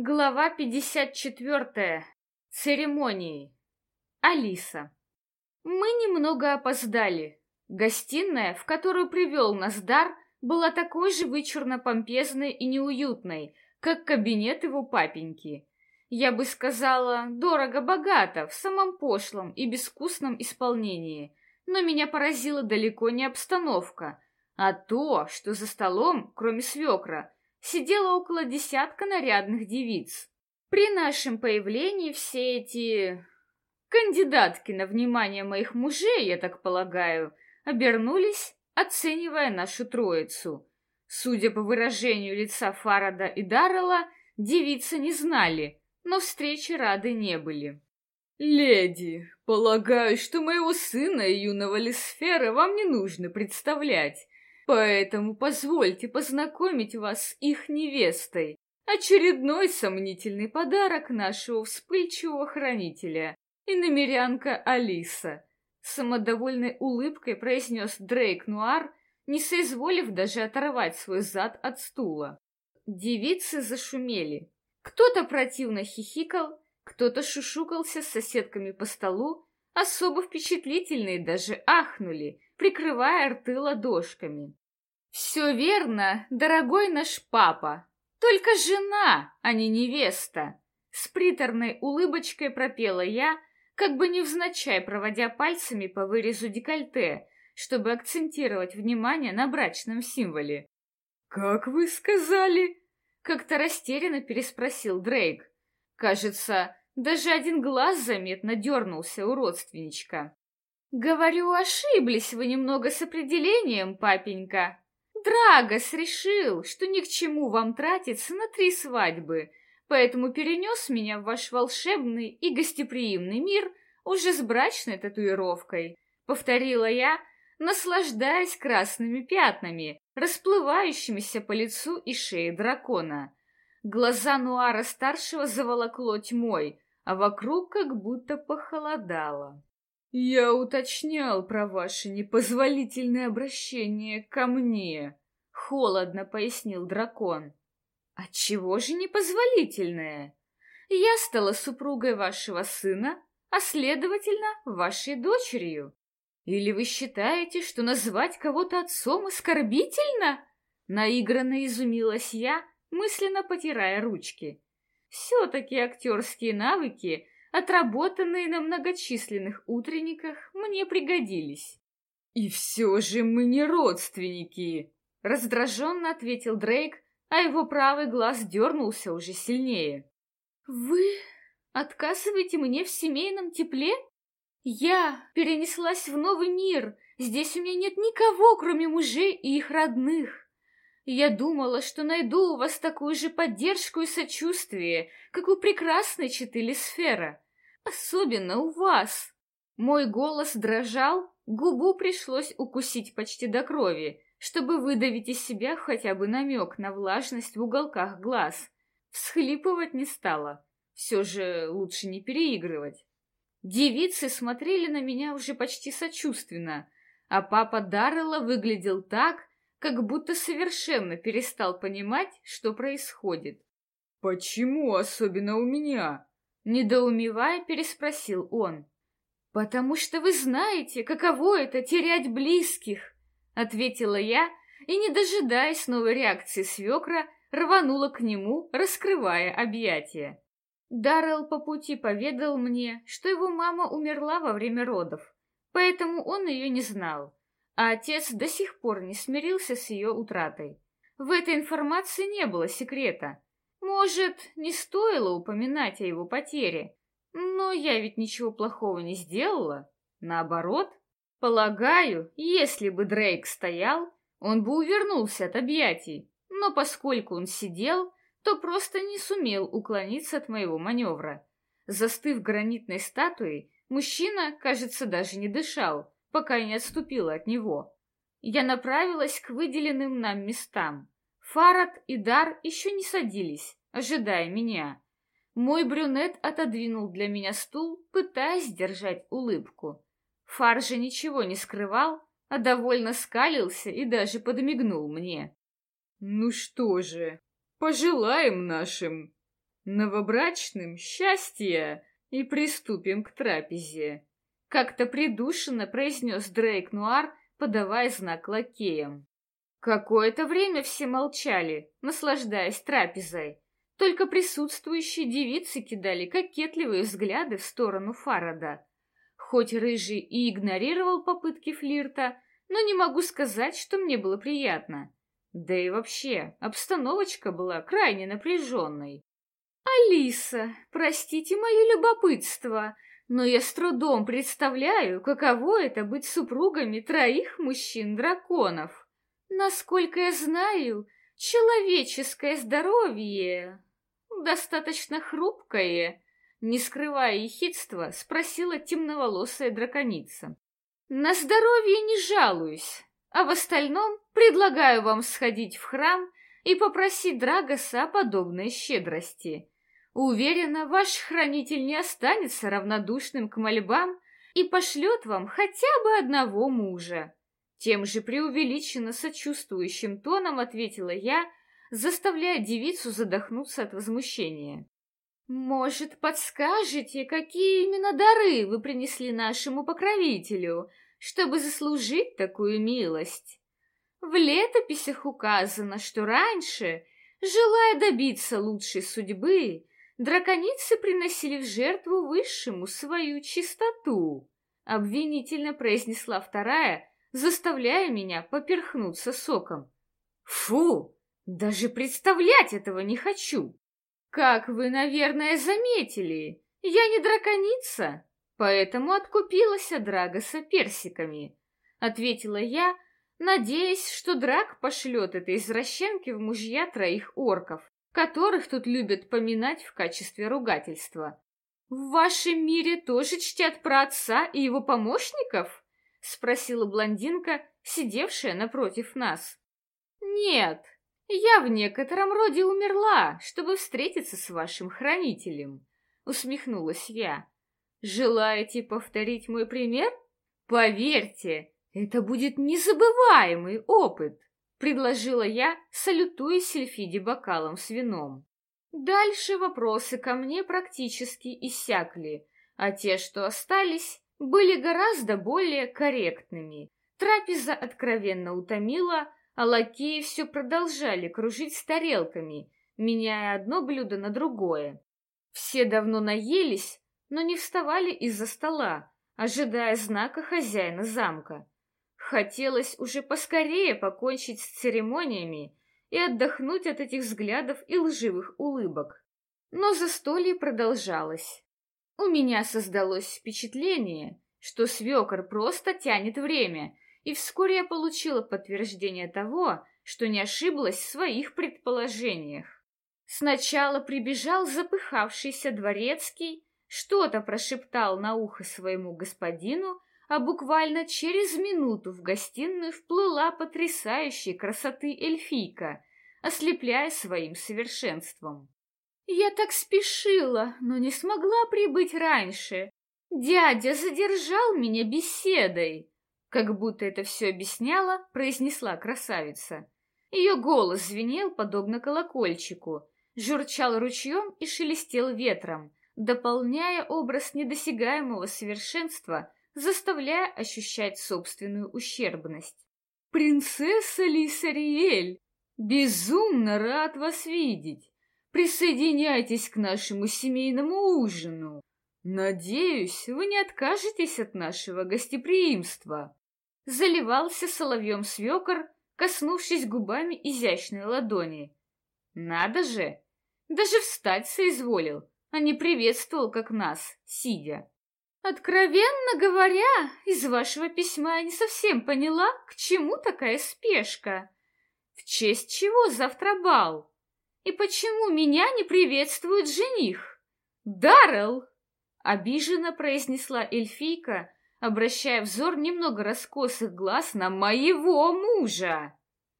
Глава 54. Церемонии. Алиса. Мы немного опоздали. Гостиная, в которую привел нас Дар, была такой же вычурно-помпезной и неуютной, как кабинет его папеньки. Я бы сказала, дорого-богато, в самом пошлом и безвкусном исполнении. Но меня поразила далеко не обстановка, а то, что за столом, кроме свекра, сидело около десятка нарядных девиц. При нашем появлении все эти... кандидатки на внимание моих мужей, я так полагаю, обернулись, оценивая нашу троицу. Судя по выражению лица Фарада и Даррелла, девицы не знали, но встречи рады не были. «Леди, полагаю, что моего сына и юного Лисфера вам не нужно представлять. Поэтому позвольте познакомить вас с их невестой. Очередной сомнительный подарок нашего вспыльчивого хранителя. И намерянка Алиса. Самодовольной улыбкой произнес Дрейк Нуар, не соизволив даже оторвать свой зад от стула. Девицы зашумели. Кто-то противно хихикал, кто-то шушукался с соседками по столу, особо впечатлительные даже ахнули, прикрывая рты ладошками. «Все верно, дорогой наш папа, только жена, а не невеста!» С приторной улыбочкой пропела я, как бы невзначай проводя пальцами по вырезу декольте, чтобы акцентировать внимание на брачном символе. «Как вы сказали?» — как-то растерянно переспросил Дрейк. Кажется, даже один глаз заметно дернулся у родственничка. «Говорю, ошиблись вы немного с определением, папенька. Драгос решил, что ни к чему вам тратиться на три свадьбы, поэтому перенес меня в ваш волшебный и гостеприимный мир уже с брачной татуировкой», — повторила я, наслаждаясь красными пятнами, расплывающимися по лицу и шее дракона. Глаза Нуара-старшего заволокло тьмой, а вокруг как будто похолодало. «Я уточнял про ваше непозволительное обращение ко мне», — холодно пояснил дракон. «Отчего же непозволительное? Я стала супругой вашего сына, а, следовательно, вашей дочерью. Или вы считаете, что назвать кого-то отцом оскорбительно?» Наигранно изумилась я, мысленно потирая ручки. Все-таки актерские навыки, отработанные на многочисленных утренниках, мне пригодились. «И все же мы не родственники!» Раздраженно ответил Дрейк, а его правый глаз дернулся уже сильнее. «Вы отказываете мне в семейном тепле?» Я перенеслась в новый мир. Здесь у меня нет никого, кроме мужей и их родных. Я думала, что найду у вас такую же поддержку и сочувствие, как у прекрасной читы сфера. Особенно у вас. Мой голос дрожал, губу пришлось укусить почти до крови, чтобы выдавить из себя хотя бы намек на влажность в уголках глаз. Всхлипывать не стала. Все же лучше не переигрывать. Девицы смотрели на меня уже почти сочувственно, а папа Даррелла выглядел так, как будто совершенно перестал понимать, что происходит. «Почему особенно у меня?» Недоумевая, переспросил он. «Потому что вы знаете, каково это терять близких», ответила я и, не дожидаясь новой реакции свекра, рванула к нему, раскрывая объятия. Даррелл по пути поведал мне, что его мама умерла во время родов, поэтому он ее не знал, а отец до сих пор не смирился с ее утратой. В этой информации не было секрета. Может, не стоило упоминать о его потере, но я ведь ничего плохого не сделала. Наоборот, полагаю, если бы Дрейк стоял, он бы увернулся от объятий, но поскольку он сидел, то просто не сумел уклониться от моего маневра. Застыв гранитной статуей, мужчина, кажется, даже не дышал, пока не отступила от него. Я направилась к выделенным нам местам. Фарад и Дар еще не садились, ожидая меня. Мой брюнет отодвинул для меня стул, пытаясь сдержать улыбку. Фар же ничего не скрывал, а довольно скалился и даже подмигнул мне. «Ну что же, Пожелаем нашим Новобрачным счастья и приступим к трапезе. Как-то придушенно произнес Дрейк Нуар, подавая знак лакеям. Какое-то время все молчали, наслаждаясь трапезой. Только присутствующие девицы кидали кокетливые взгляды в сторону Фарада. Хоть Рыжий и игнорировал попытки флирта, но не могу сказать, что мне было приятно. Да и вообще, обстановочка была крайне напряженной. «Алиса, простите мое любопытство, но я с трудом представляю, каково это быть супругами троих мужчин-драконов. Насколько я знаю, человеческое здоровье достаточно хрупкое, не скрывая ехидства, спросила темноволосая драконица. На здоровье не жалуюсь, а в остальном предлагаю вам сходить в храм и попросить Драгоса о подобной щедрости. Уверена, ваш хранитель не останется равнодушным к мольбам и пошлет вам хотя бы одного мужа. Тем же преувеличенно сочувствующим тоном ответила я, заставляя девицу задохнуться от возмущения. «Может, подскажете, какие именно дары вы принесли нашему покровителю, чтобы заслужить такую милость?» В летописях указано, что раньше, желая добиться лучшей судьбы, драконицы приносили в жертву высшему свою чистоту, обвинительно произнесла вторая, заставляя меня поперхнуться соком. Фу, даже представлять этого не хочу. Как вы, наверное, заметили, я не драконица, поэтому откупилась от Драгоса персиками, ответила я, надеясь, что Драк пошлет этой извращенке в мужья троих орков которых тут любят поминать в качестве ругательства. В вашем мире тоже чтят про отца и его помощников? Спросила блондинка, сидевшая напротив нас. Нет, я в некотором роде умерла, чтобы встретиться с вашим хранителем, усмехнулась я. Желаете повторить мой пример? Поверьте, это будет незабываемый опыт предложила я, салютуя Сильфиде бокалом с вином. Дальше вопросы ко мне практически иссякли, а те, что остались, были гораздо более корректными. Трапеза откровенно утомила, а лакеи все продолжали кружить с тарелками, меняя одно блюдо на другое. Все давно наелись, но не вставали из-за стола, ожидая знака хозяина замка. Хотелось уже поскорее покончить с церемониями и отдохнуть от этих взглядов и лживых улыбок. Но застолье продолжалось. У меня создалось впечатление, что свекор просто тянет время, и вскоре я получила подтверждение того, что не ошиблась в своих предположениях. Сначала прибежал запыхавшийся дворецкий, что-то прошептал на ухо своему господину, а буквально через минуту в гостиную вплыла потрясающей красоты эльфийка, ослепляя своим совершенством. Я так спешила, но не смогла прибыть раньше. Дядя задержал меня беседой. Как будто это все объясняло, произнесла красавица. Ее голос звенел подобно колокольчику, журчал ручьем и шелестел ветром, дополняя образ недосягаемого совершенства заставляя ощущать собственную ущербность. «Принцесса Лисариэль, безумно рад вас видеть! Присоединяйтесь к нашему семейному ужину. Надеюсь, вы не откажетесь от нашего гостеприимства!» Заливался соловьем свекор, коснувшись губами изящной ладони. «Надо же! Даже встать соизволил, а не приветствовал, как нас, сидя!» Откровенно говоря, из вашего письма я не совсем поняла, к чему такая спешка. В честь чего завтра бал? И почему меня не приветствует жених? Даррелл! Обиженно произнесла эльфийка, обращая взор немного раскосых глаз на моего мужа.